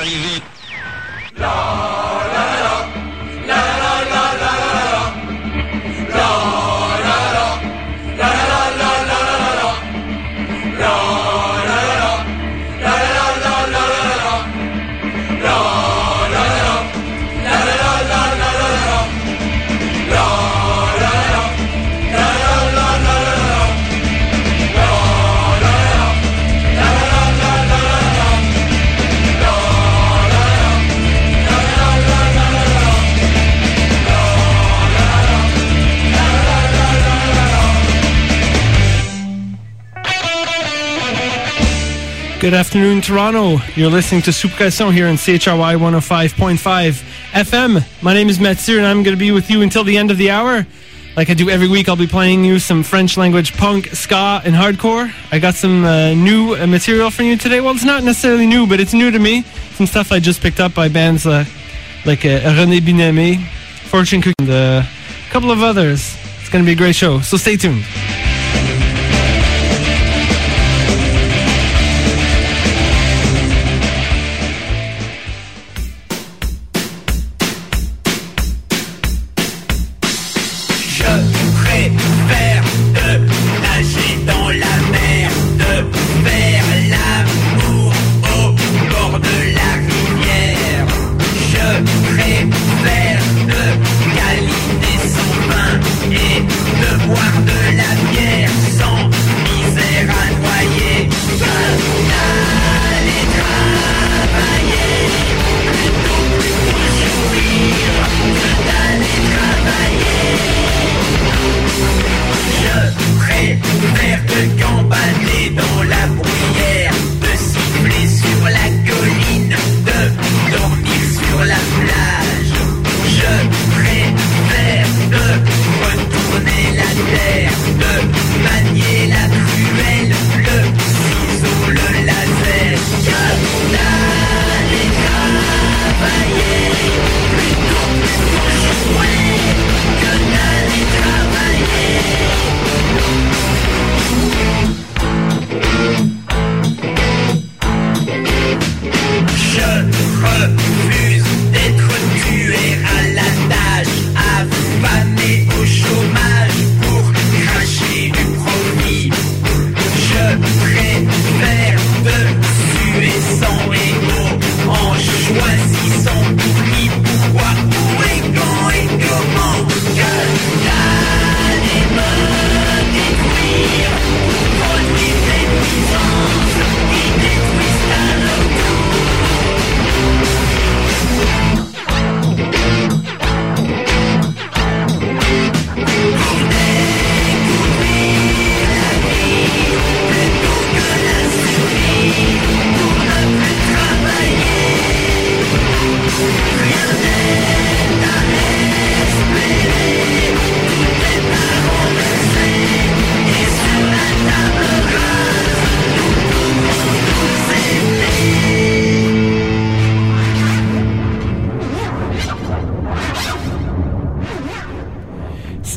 arrivée. Good afternoon, Toronto. You're listening to Suppression here on CHRY 105.5 FM. My name is Mathieu, and I'm going to be with you until the end of the hour. Like I do every week, I'll be playing you some French language punk, ska, and hardcore. I got some uh, new uh, material for you today. Well, it's not necessarily new, but it's new to me. Some stuff I just picked up by bands uh, like René Binamé, Fortune Cookie, and uh, a couple of others. It's going to be a great show, so stay tuned. La bière sans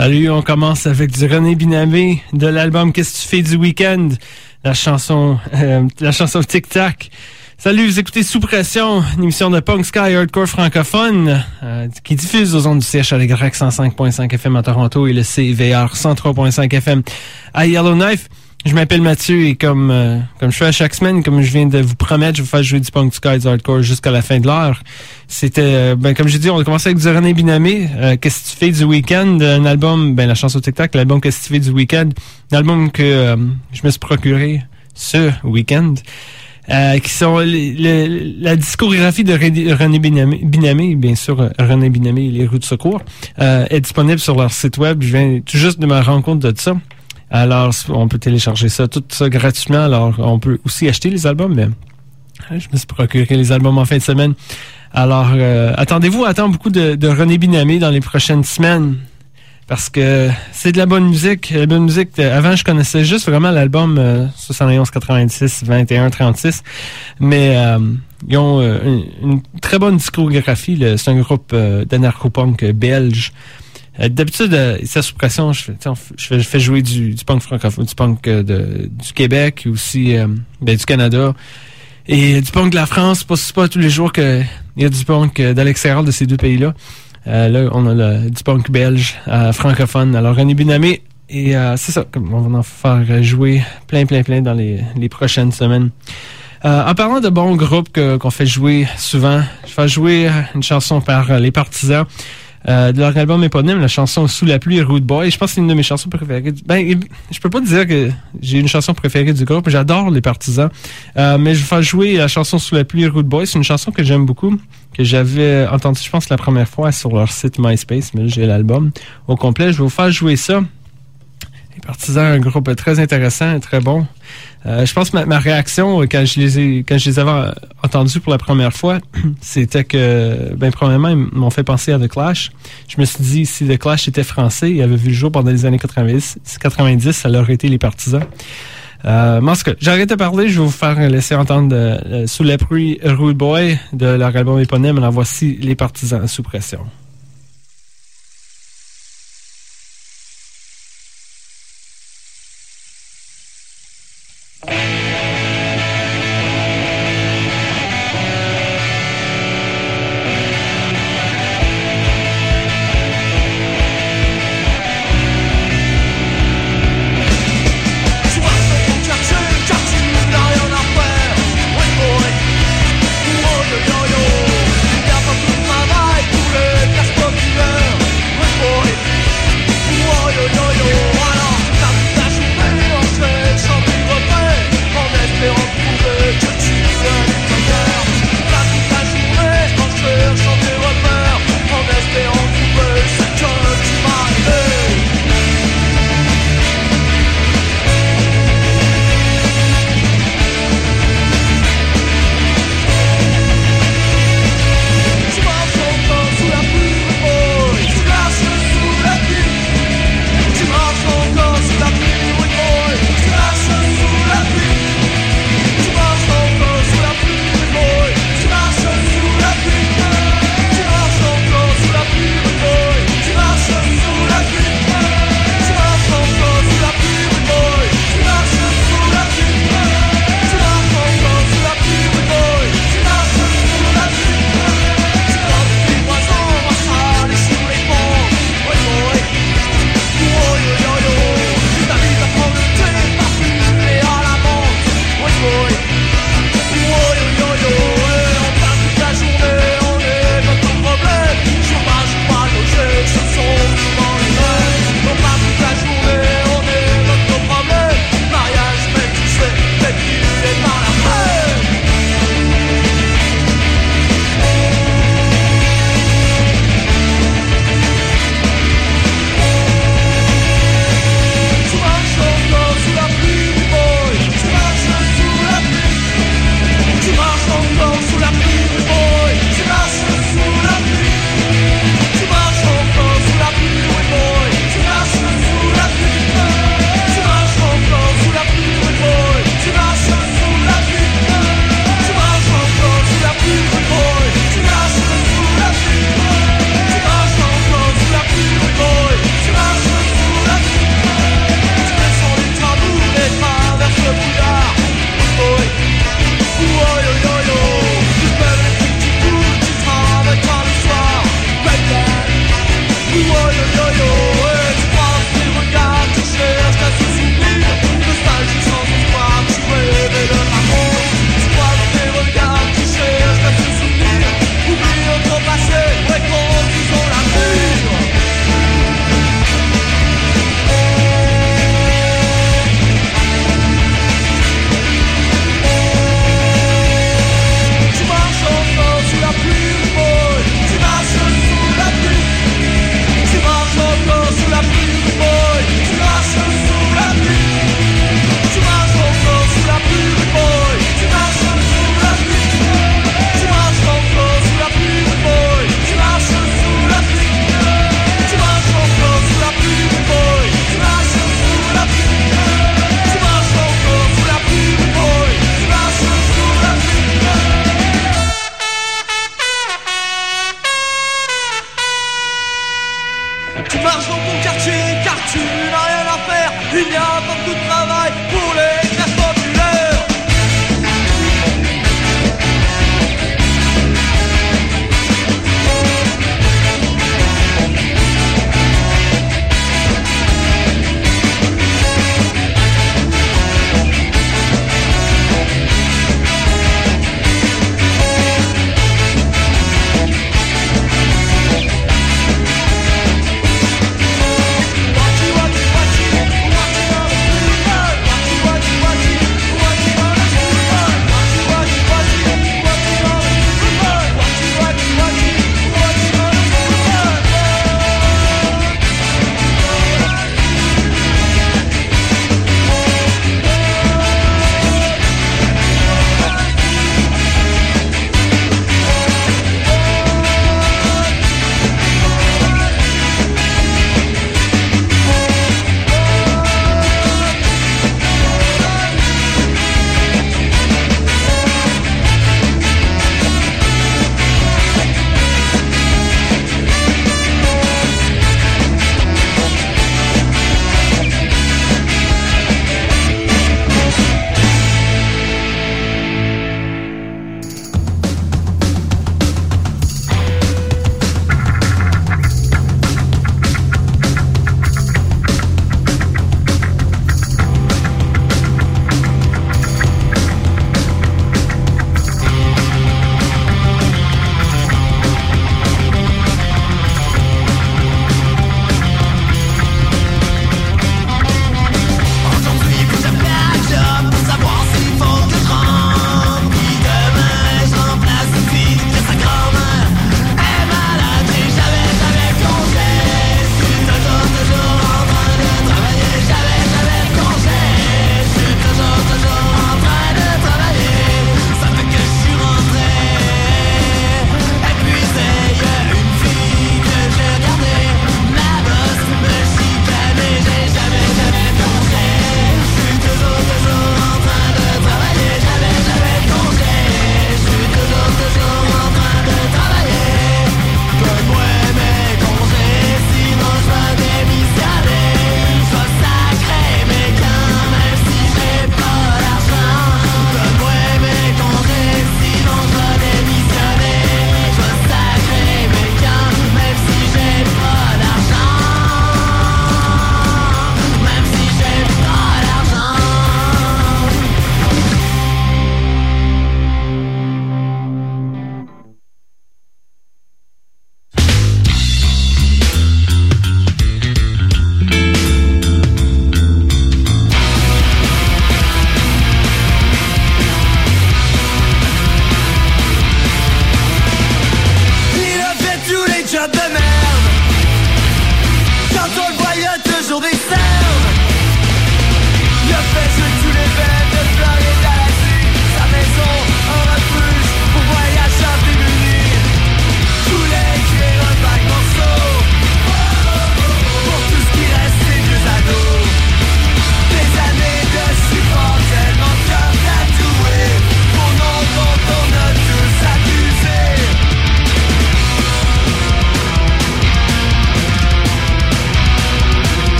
Salut, on commence avec du René Binamé de l'album Qu'est-ce que tu fais du week-end? La chanson, euh, la chanson Tic Tac. Salut, vous écoutez Sous Pression, une émission de punk sky hardcore francophone euh, qui diffuse aux ondes du CHLY 105.5 FM à Toronto et le CVR 103.5 FM à Yellowknife. Je m'appelle Mathieu et comme euh, comme je fais à chaque semaine, comme je viens de vous promettre, je vais vous faire jouer du punk du hardcore jusqu'à la fin de l'heure. C'était, euh, ben comme j'ai dit, on a commencé avec du René Binamé. Euh, Qu'est-ce que tu fais du week-end? Un album, ben la chanson TikTok, l'album Qu'est-ce que tu fais du week-end? Un album que euh, je me suis procuré ce week-end. Euh, qui sont la discographie de René Binamé, Binamé, bien sûr, René Binamé et les rues de secours, est disponible sur leur site web. Je viens tout juste de me rendre compte de ça. Alors, on peut télécharger ça, tout ça gratuitement. Alors, on peut aussi acheter les albums, mais euh, je me suis procuré les albums en fin de semaine. Alors, euh, attendez-vous à attendre beaucoup de, René Binamé dans les prochaines semaines. Parce que c'est de la bonne musique. La bonne musique, avant, je connaissais juste vraiment l'album euh, 71, 86, 21, 36. Mais euh, ils ont euh, une, une très bonne discographie. C'est un groupe d'anarcho-punk belge. Euh, D'habitude, euh, à Suppression, je je je fais jouer du, du punk francophone, du punk euh, de, du Québec, et aussi ben, du Canada. Et du punk de la France, pas, c'est pas tous les jours qu'il y a du punk de de ces deux pays-là. Euh, là, on a le, du punk belge euh, francophone. Alors, René Binamé, et euh, c'est ça, on va en faire jouer plein, plein, plein dans les, les prochaines semaines. En parlant de bons groupes qu'on fait jouer souvent, je fais jouer une chanson par les partisans. Euh, de leur album éponyme, la chanson Sous la pluie Rude Boy. Je pense que c'est une de mes chansons préférées. Ben, je peux pas dire que j'ai une chanson préférée du groupe. J'adore les partisans. Euh, mais je vais faire jouer la chanson Sous la pluie Rude Boy. C'est une chanson que j'aime beaucoup, que j'avais entendue, je pense, la première fois sur leur site MySpace. Mais j'ai l'album au complet. Je vais vous faire jouer ça. Les partisans, un groupe très intéressant, très bon. Euh, je pense que ma, réaction euh, quand je les ai quand je les avais euh, entendus pour la première fois, c'était que ben premièrement ils m'ont fait penser à The Clash. Je me suis dit si The Clash était français et avait vu le jour pendant les années 90, 90 ça aurait été les partisans. Euh, mais j'arrête de parler, je vais vous faire laisser entendre sous la pluie Rude Boy de leur album éponyme. Alors voici les partisans sous pression.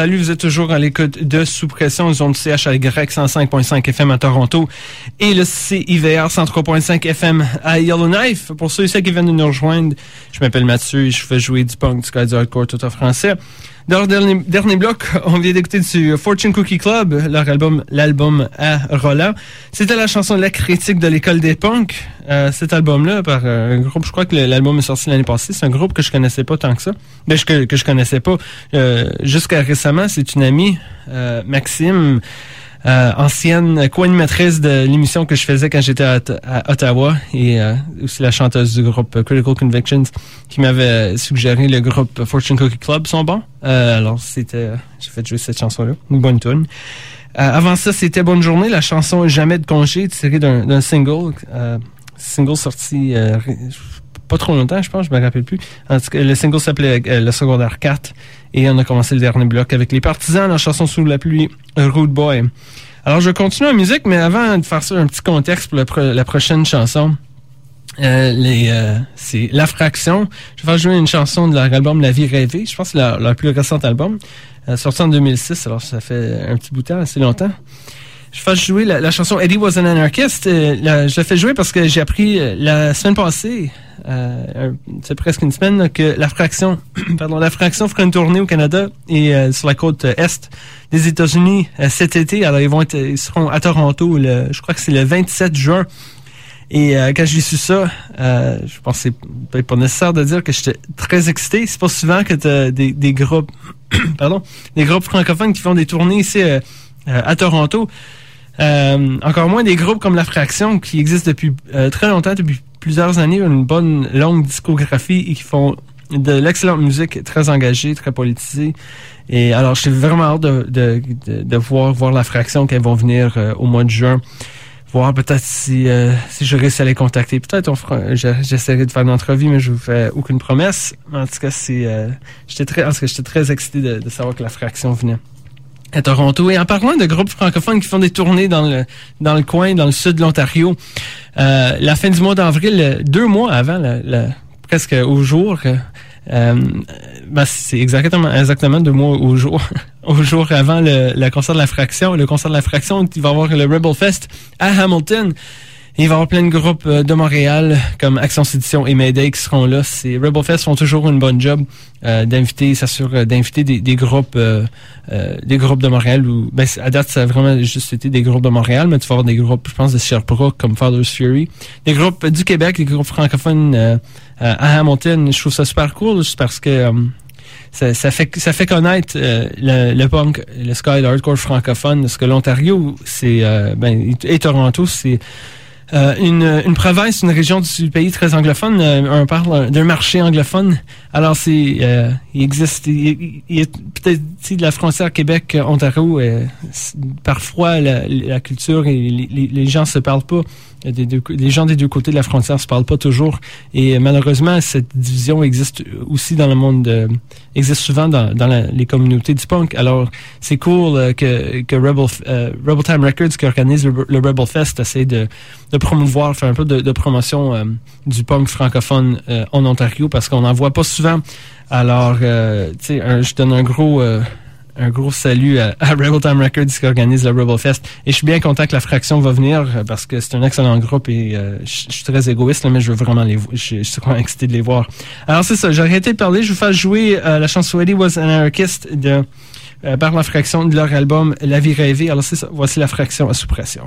Salut, vous êtes toujours à l'écoute de Sous Pression, zone CHY 105.5 FM à Toronto et le CIVR 103.5 FM à Yellowknife. Pour ceux et ceux qui viennent de nous rejoindre, je m'appelle Mathieu et je fais jouer du punk, du ska, du hardcore tout en français. Dans le dernier, dernier bloc, on vient d'écouter du Fortune Cookie Club, leur album, l'album à Roland. C'était la chanson La critique de l'école des punks. Euh, cet album-là, par euh, un groupe, je crois que l'album est sorti l'année passée. C'est un groupe que je connaissais pas tant que ça. Ben, que, que je connaissais pas. Euh, Jusqu'à récemment, c'est une amie, euh, Maxime, euh, ancienne co-animatrice de l'émission que je faisais quand j'étais à, Ottawa et euh, aussi la chanteuse du groupe Critical Convictions qui m'avait suggéré le groupe Fortune Cookie Club sont bons. Euh, alors c'était, j'ai fait jouer cette chanson-là, une bonne tune. avant ça, c'était Bonne journée, la chanson Jamais de congé tirée d'un single, single sorti pas trop longtemps, je pense, je me rappelle plus. En tout cas, le single s'appelait Le secondaire 4 et on a commencé le dernier bloc avec les partisans, la chanson sous la pluie, Rude Boy. Alors, je continue en musique, mais avant de faire ça, un petit contexte pour la, prochaine chanson. Euh, euh, c'est La Fraction. Je vais faire jouer une chanson de leur album La Vie Rêvée. Je pense que c'est leur, plus récent album, euh, sorti en 2006. Alors, ça fait un petit bout de temps, assez longtemps je fais jouer la, chanson Eddie Was an Anarchist. Euh, je la fais jouer parce que j'ai appris euh, la semaine passée, euh, c'est presque une semaine, que la fraction, pardon, la fraction fera une tournée au Canada et sur la côte est des États-Unis cet été. Alors ils vont être, ils seront à Toronto, le, je crois que c'est le 27 juin. Et quand j'ai su ça, je pensais pas nécessaire de dire que j'étais très excité. C'est pas souvent que tu des, des groupes, pardon, des groupes francophones qui font des tournées ici à Toronto. Euh, encore moins des groupes comme La Fraction qui existent depuis euh, très longtemps, depuis plusieurs années, une bonne longue discographie et qui font de l'excellente musique, très engagée, très politisée. Et alors, je vraiment hâte de, de, de, voir, voir La Fraction qu'elles vont venir euh, au mois de juin. Voir peut-être si, si je réussis à les contacter. Peut-être j'essaierai de faire une entrevue, mais je vous fais aucune promesse. En tout cas, c'est, j'étais très, en très excité de, de savoir que La Fraction venait à Toronto. Et en parlant de groupes francophones qui font des tournées dans le dans le coin, dans le sud de l'Ontario, euh, la fin du mois d'avril, deux mois avant, presque au jour, euh, ben c'est exactement exactement deux mois au jour au jour avant le, le, concert de la fraction. Le concert de la fraction, il va avoir le Rebel Fest à Hamilton. Il va y avoir plein de groupes euh, de Montréal, comme Action Sédition et Mayday, qui seront là. C'est Rebel Fest font toujours une bonne job euh, d'inviter, s'assure euh, d'inviter des, des, groupes, euh, des groupes de Montréal. Ou, ben, à date, ça a vraiment juste été des groupes de Montréal, mais tu vas avoir des groupes, je pense, de Sherbrooke, comme Father's Fury, des groupes du Québec, des groupes francophones à Hamilton. Je trouve ça super cool, juste parce que ça, ça, fait ça fait connaître le, le, punk, le sky, le hardcore francophone, parce que l'Ontario, c'est ben, et Toronto, c'est euh, une, une province, une région du pays très anglophone. Euh, on parle d'un marché anglophone. Alors, c'est, euh, il existe, il, il, peut-être de la frontière Québec-Ontario. parfois, la, la, culture et les, les, gens se parlent pas. Les gens des deux côtés de la frontière se parlent pas toujours. Et malheureusement, cette division existe aussi dans le monde, existe souvent dans, dans les communautés du punk. Alors, c'est cool que, que Rebel, Rebel Time Records, qui organise le, le Rebel Fest, essaie de, de promouvoir, faire un peu de, promotion euh, du punk francophone euh, en Ontario parce qu'on n'en voit pas souvent. Alors, euh, tu sais, je donne un gros un gros salut à, Rebel Time Records qui organise le Rebel Fest. Et je suis bien content que la fraction va venir parce que c'est un excellent groupe et je, suis très égoïste, mais je veux vraiment les je, je suis vraiment excité de les voir. Alors c'est ça, j'ai arrêté de parler, je vais faire jouer la chanson Eddie Was an Anarchist de par la fraction de leur album La vie rêvée. Alors c'est ça, voici la fraction à suppression.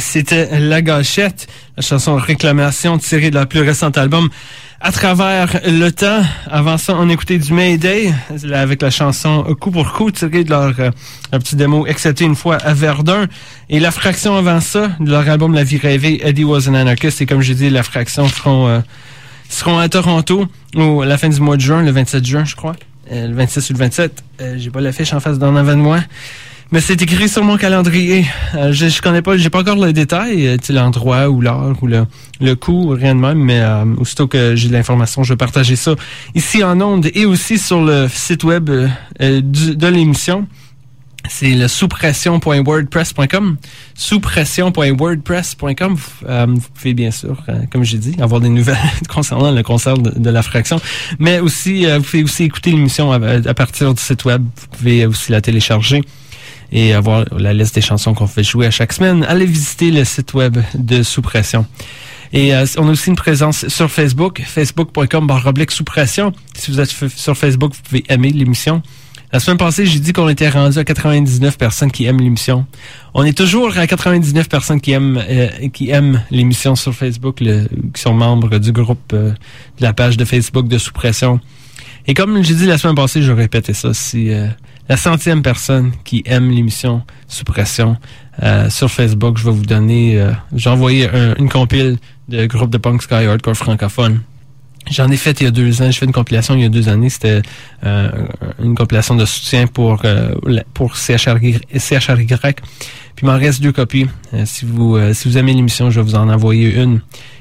C'était La Gâchette, la chanson Réclamation tirée de leur plus récent album À travers le temps. Avant ça, on écoutait du Mayday avec la chanson Coup pour coup tirée de leur, euh, petit démo Accepté une fois à Verdun. Et La Fraction avant ça, de leur album La vie rêvée, Eddie was an anarchist. Et comme j'ai dit, La Fraction seront, euh, seront à Toronto au, à la fin du mois de juin, le 27 juin, je crois. Euh, le 26 ou le 27. j'ai pas l'affiche en face d'en avant de moi. Mais c'est écrit sur mon calendrier. Euh, je, je connais pas, j'ai pas encore le détail, euh, l'endroit ou l'heure ou le, le coût, rien de même, mais euh, aussitôt que j'ai l'information, je vais partager ça ici en ondes et aussi sur le site web euh, de l'émission. C'est le souspression.wordpress.com. Souspression.wordpress.com. vous pouvez bien sûr, comme j'ai dit, avoir des nouvelles concernant le concert de, la fraction. Mais aussi, vous pouvez aussi écouter l'émission à, à, partir du site web. Vous pouvez aussi la télécharger et avoir la liste des chansons qu'on fait jouer à chaque semaine, allez visiter le site web de Sous Pression. Et euh, on a aussi une présence sur Facebook, facebook.com pression. Si vous êtes sur Facebook, vous pouvez aimer l'émission. La semaine passée, j'ai dit qu'on était rendu à 99 personnes qui aiment l'émission. On est toujours à 99 personnes qui aiment euh, qui aiment l'émission sur Facebook, le, qui sont membres du groupe euh, de la page de Facebook de Sous Pression. Et comme j'ai dit la semaine passée, je répéter ça. Si la centième personne qui aime l'émission Sous Pression euh, sur Facebook. Je vais vous donner... Euh, j'ai envoyé une compile de groupe de punk sky hardcore francophone. J'en ai fait il y a deux ans. J'ai fait une compilation il y a deux années. C'était euh, une compilation de soutien pour pour CHRY. Puis il m'en reste deux copies. si vous si vous aimez l'émission, je vais vous en envoyer une.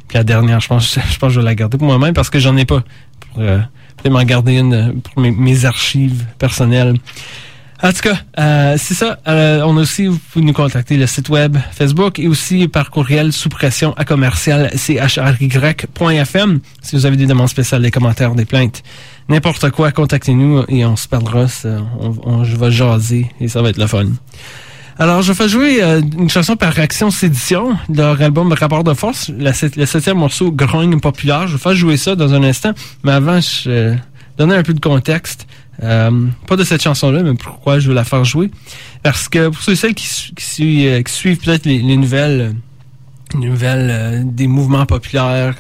Puis la dernière, je pense, je pense que je vais la garder pour moi-même parce que j'en ai pas. Pour, vais m'en garder une pour mes, archives personnelles. En tout cas, euh, c'est ça. Euh, on a aussi, vous pouvez nous contacter le site web, Facebook et aussi par courriel sous pression à commercial chry.fm si vous avez des demandes spéciales, des commentaires, des plaintes, n'importe quoi, contactez-nous et on se parlera. On, on, je vais jaser et ça va être le fun. Alors, je fais jouer euh, une chanson par Action Sédition, leur album Rapport de force, le septième morceau Grogne populaire. Je vais faire jouer ça dans un instant, mais avant, je euh, donner un peu de contexte. Euh, pas de cette chanson-là, mais pourquoi je veux la faire jouer. Parce que pour ceux et celles qui, qui, suivent peut-être les, nouvelles, nouvelles des mouvements populaires,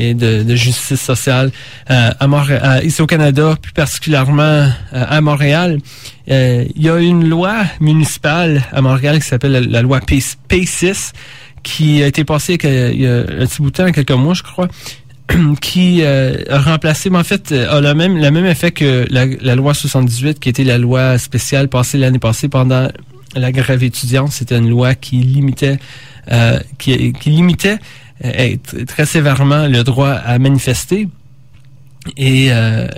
et de, justice sociale euh, à ici au Canada, plus particulièrement euh, à Montréal. Euh, il y a une loi municipale à Montréal qui s'appelle la, loi P6 qui a été passée il y a un petit bout de temps, quelques mois, je crois, qui a remplacé, mais en fait, a le même, le même effet que la, loi 78, qui était la loi spéciale passée l'année passée pendant la grève étudiante. C'était une loi qui limitait, qui, qui limitait très sévèrement le droit à manifester. Et, euh,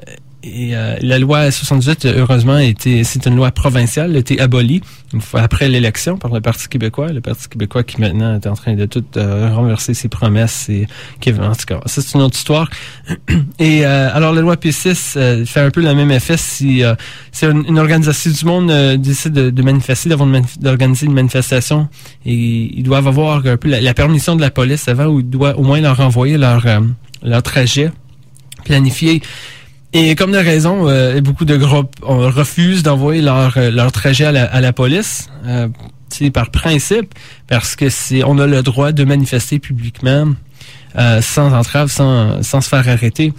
et euh, la loi 78, heureusement, était, c'est une loi provinciale, a été abolie une fois après l'élection par le Parti québécois. Le Parti québécois qui maintenant est en train de tout euh, renverser ses promesses. Et, qui, en tout cas, ça c'est une autre histoire. Et alors la loi P6 fait un peu le même effet si c'est une, organisation du monde décide de, manifester, d'organiser une manifestation. Et ils doivent avoir un peu la, permission de la police avant ou doit au moins leur envoyer leur, leur trajet planifié et comme de raison, euh, beaucoup de groupes refusent d'envoyer leur, euh, leur trajet à la, à la police. Euh, par principe, parce que c'est on a le droit de manifester publiquement euh, sans entrave, sans, sans se faire arrêter.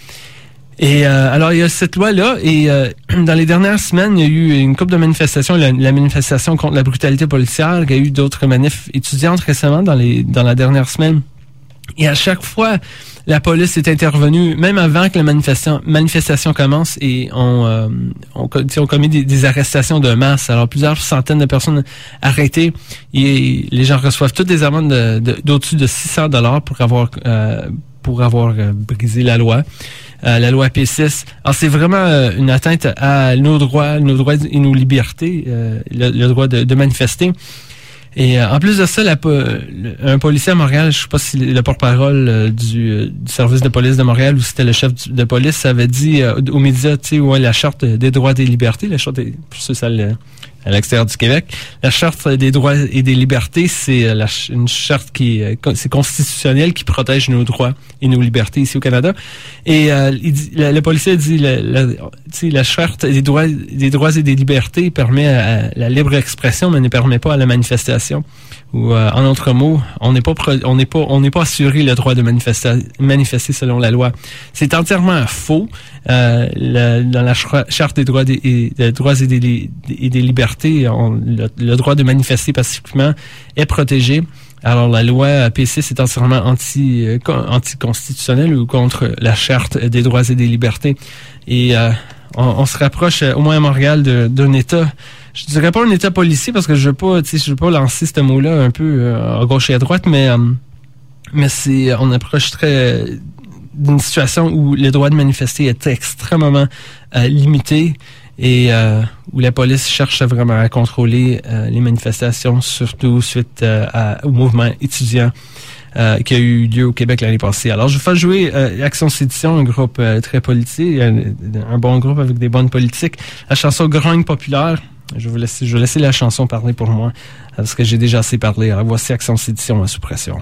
Et alors, il y a cette loi-là, et dans les dernières semaines, il y a eu une couple de manifestations, la, la manifestation contre la brutalité policière, il y a eu d'autres manifs étudiantes récemment dans les dans la dernière semaine. Et à chaque fois, la police est intervenue, même avant que la manifestation, commence, et on, euh, on, on commis des, arrestations de masse. Alors, plusieurs centaines de personnes arrêtées, et les gens reçoivent toutes des amendes d'au-dessus de, 600 dollars pour avoir euh, pour avoir euh, brisé la loi. la loi P6. Alors, c'est vraiment une atteinte à nos droits, nos droits et nos libertés, le, droit de manifester. Et euh, en plus de ça, un policier à Montréal, je sais pas si le porte-parole euh, du, service de police de Montréal ou c'était le chef de police, avait dit euh, aux médias, tu sais, ouais, la charte des droits et des libertés, la charte des, pour ceux ça à l'extérieur du Québec. La charte des droits et des libertés, c'est euh, une charte qui est c'est constitutionnelle qui protège nos droits et nos libertés ici au Canada. Et le, policier dit la, la, la charte des droits et des libertés permet la libre expression, mais ne permet pas à la manifestation ou euh, en autre mots, on n'est pas on n'est pas on n'est pas assuré le droit de manifester selon la loi. C'est entièrement faux. Euh, dans la charte des droits des, des droits et des, et des libertés, le, droit de manifester pacifiquement est protégé. Alors la loi PC c'est entièrement anti euh, anticonstitutionnelle ou contre la charte des droits et des libertés. Et euh, on, on, se rapproche au moins à Montréal d'un État je dirais pas un état policier parce que je veux pas, je veux pas lancer ce mot-là un peu euh, à gauche et à droite, mais euh, mais c'est, on approche très d'une situation où le droit de manifester est extrêmement euh, limité et où la police cherche vraiment à contrôler les manifestations, surtout suite au mouvement étudiant. qui a eu lieu au Québec l'année passée. Alors, je vais faire jouer Action Sédition, un groupe très politique, un, un, bon groupe avec des bonnes politiques. La chanson Grogne populaire, je vais, laisser, je vais laisser la chanson parler pour moi, parce que j'ai déjà assez parlé. Alors voici Action Sédition à suppression.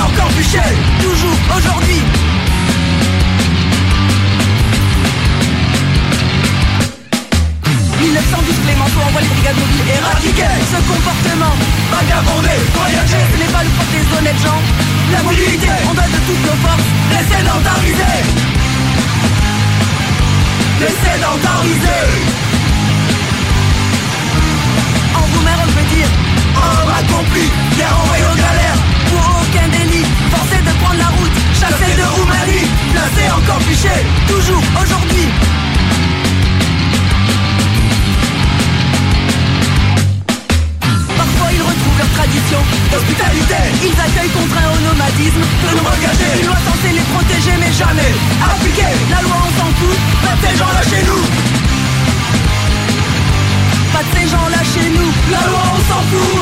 Encore bûché, toujours aujourd'hui. 1912 Clémenceau envoie les brigades mobiles éradiquer ce comportement Vagabonder, voyager, ce n'est pas le propre des honnêtes gens. La mobilité, on doit de toutes nos forces les sédentariser. Les sédentariser. En roumain on peut dire Homme accompli, bien envoyé aux galères Chassé de Roumanie, placé encore fiché Toujours aujourd'hui. 'Hospitalité, d'hospitalité Ils accueillent contraints au nomadisme De nous engager. Une loi censée les protéger mais jamais. Appliquer La loi on s'en fout. Pas ces gens là chez nous. Pas de ces gens là chez nous. La loi on s'en fout.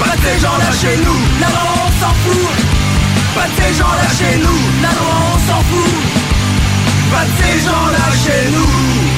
Pas ces gens là chez nous. La loi on s'en fout Pas de ces gens là chez nous. La loi on s'en fout. Pas de ces gens là chez nous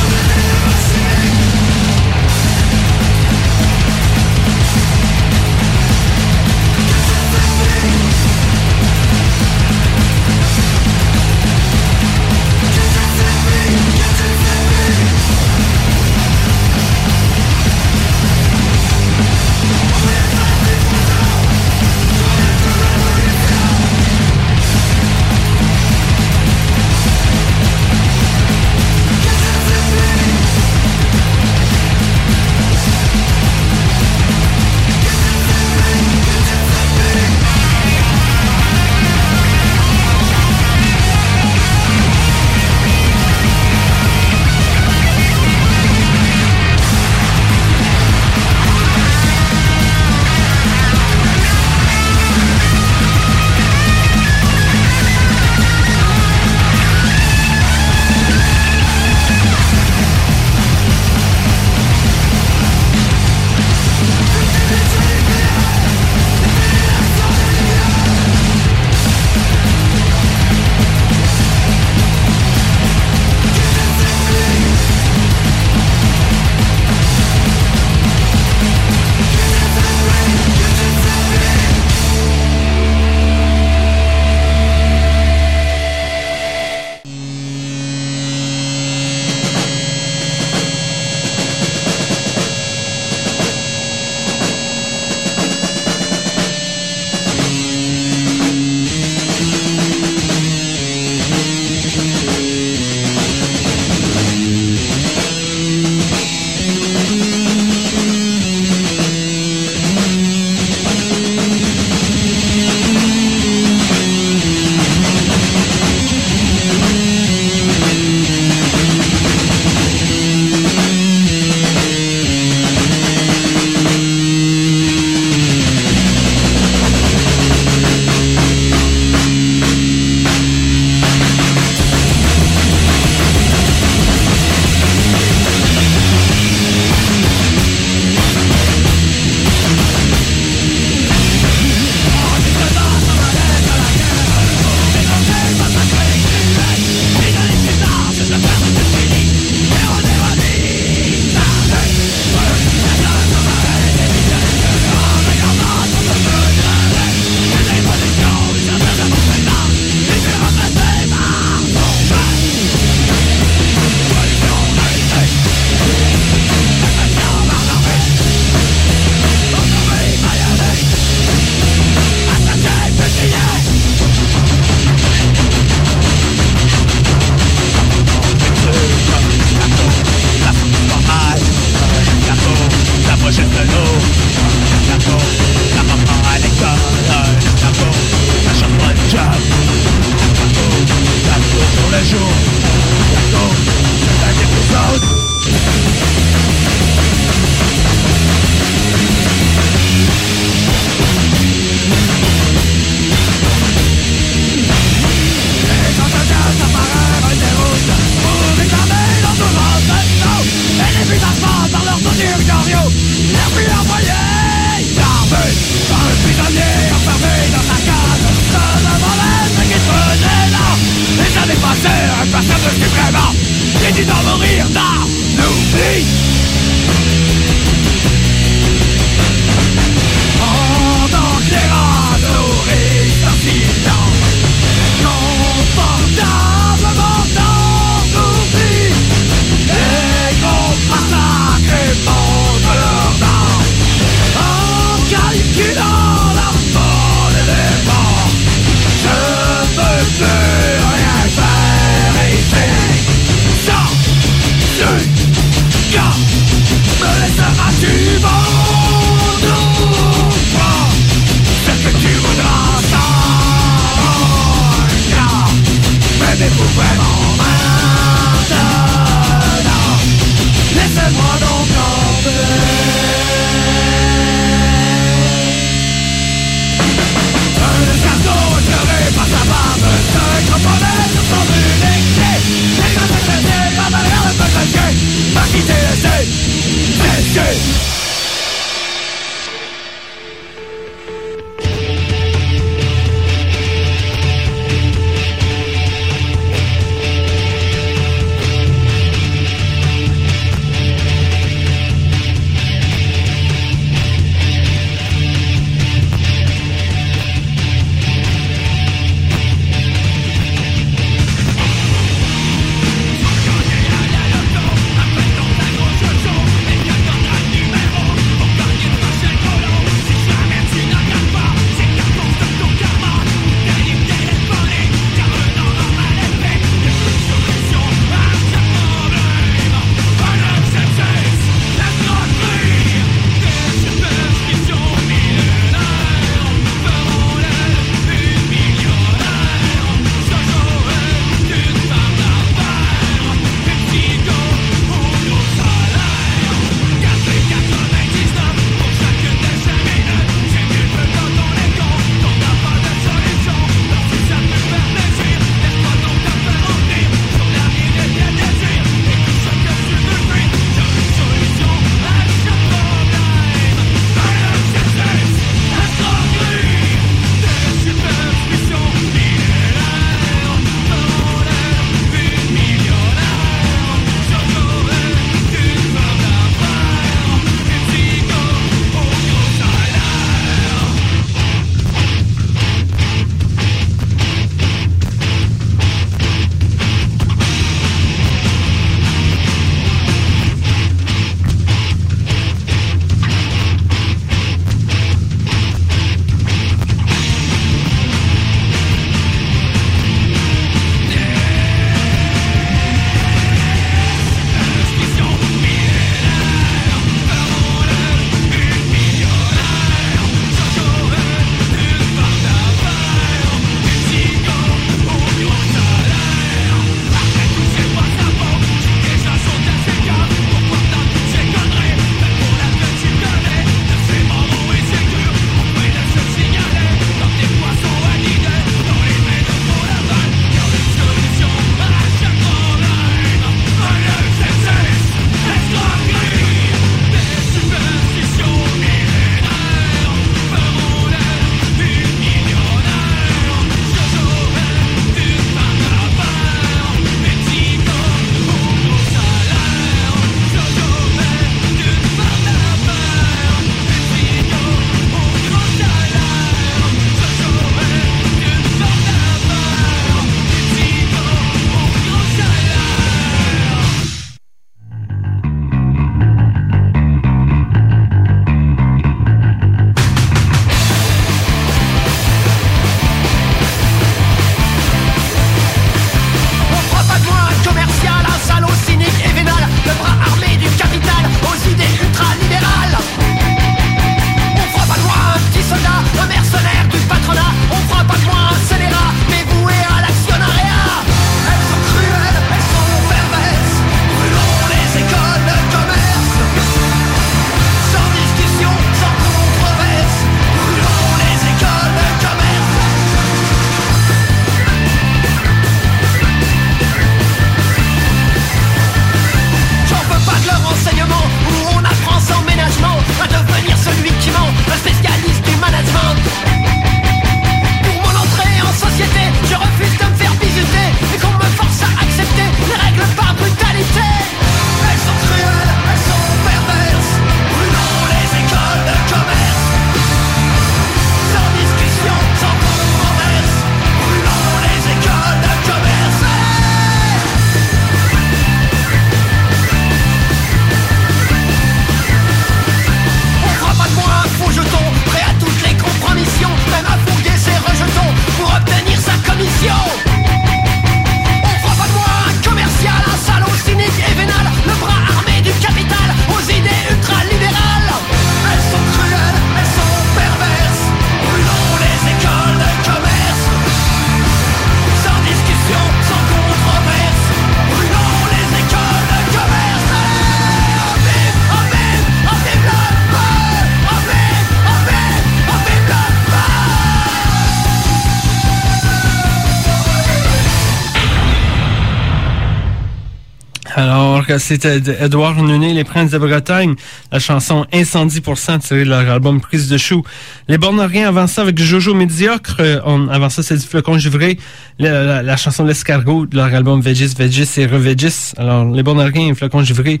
c'était Edouard Nuné, Les Princes de Bretagne, la chanson Incendie pour cent tirée de leur album Prise de chou. Les Bornoriens avant ça avec Jojo Médiocre. Euh, on, avant ça, c'est du Flocon Givré, la, chanson L'Escargot de leur album Vegis, Vegis et Revegis. Alors, les Bornoriens et Flocon Givré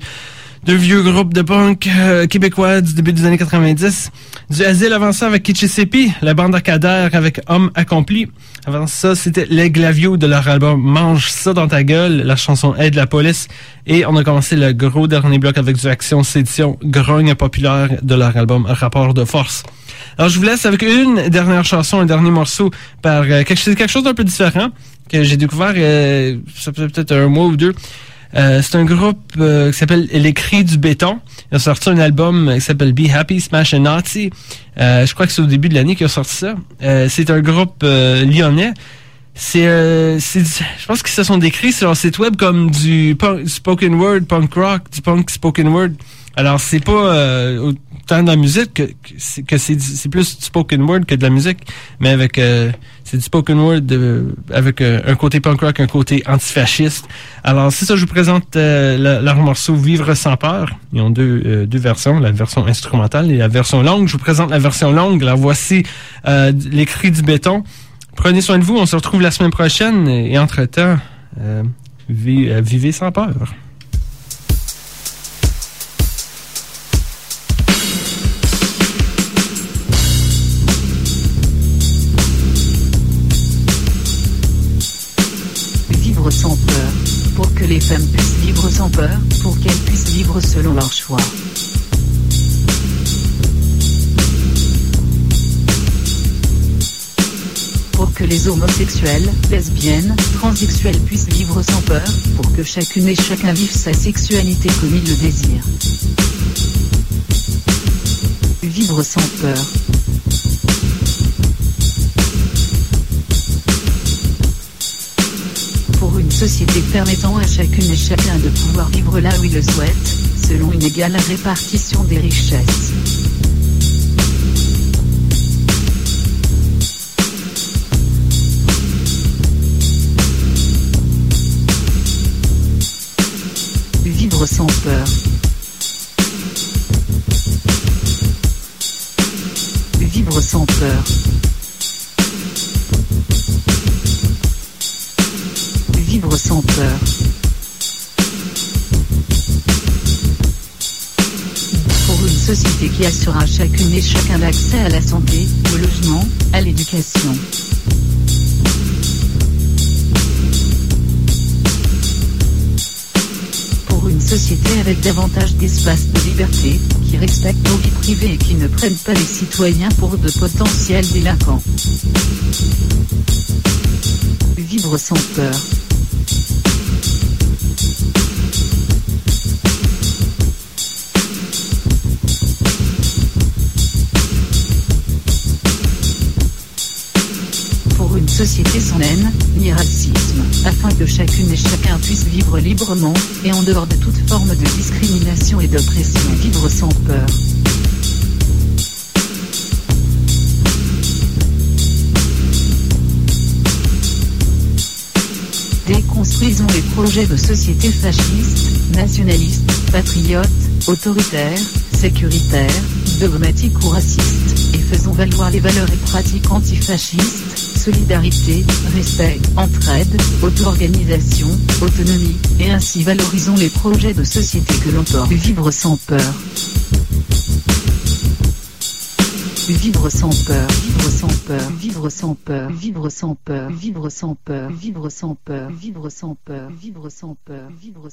deux vieux groupes de punk euh, québécois du début des années 90. Du Asile avant ça avec Kitchisepi, la bande Arcadaire avec Homme accompli. Avant ça, c'était Les Glavios de leur album Mange ça dans ta gueule, la chanson Aide la police. Et on a commencé le gros dernier bloc avec du Action Sédition, grogne populaire de leur album Rapport de force. Alors je vous laisse avec une dernière chanson, un dernier morceau par euh, quelque, chose d'un peu différent que j'ai découvert euh, ça fait peut-être un mois ou deux. Euh, c'est un groupe euh, qui s'appelle Les Cris du béton. Ils ont sorti un album qui s'appelle Be Happy, Smash and Nazi. Euh, je crois que c'est au début de l'année qu'ils ont sorti ça. c'est un groupe lyonnais. C'est, je pense qu'ils se sont décrits sur leur site web comme du, punk, spoken word, punk rock, du punk spoken word. Alors c'est pas autant de la musique que, que c'est plus du spoken word que de la musique, mais avec c'est du spoken word avec euh, un côté punk rock, un côté antifasciste. Alors, c'est ça, je vous présente euh, leur morceau Vivre sans peur. Ils ont deux, euh, deux versions, la version instrumentale et la version longue. Je vous présente la version longue. Alors, voici les cris du béton. Prenez soin de vous. On se retrouve la semaine prochaine. Et entre-temps, vivez sans peur. Sans peur, pour que les femmes puissent vivre sans peur, pour qu'elles puissent vivre selon leur choix. Pour que les homosexuels, lesbiennes, transsexuels puissent vivre sans peur, pour que chacune et chacun vive sa sexualité comme il le désire. Vivre sans peur. Société permettant à chacune et chacun de pouvoir vivre là où il le souhaite, selon une égale répartition des richesses. Vivre sans peur. Vivre sans peur. Vivre sans peur. Pour une société qui assure à chacune et chacun l'accès à la santé, au logement, à l'éducation. Pour une société avec davantage d'espace de liberté, qui respecte nos vies privées et qui ne prenne pas les citoyens pour de potentiels délinquants. Vivre sans peur. Société sans haine, ni racisme, afin que chacune et chacun puisse vivre librement, et en dehors de toute forme de discrimination et d'oppression, vivre sans peur. Déconstruisons les projets de société fascistes, nationalistes, patriotes, autoritaires, sécuritaires, dogmatiques ou racistes, et faisons valoir les valeurs et pratiques antifascistes, solidarité, respect, entraide, auto-organisation, autonomie, et ainsi valorisons les projets de société que l'on peut vivre sans peur. Vivre sans peur, vivre sans peur, vivre sans peur, vivre sans peur, vivre sans peur, vivre sans peur, vivre sans peur, vivre sans peur, vivre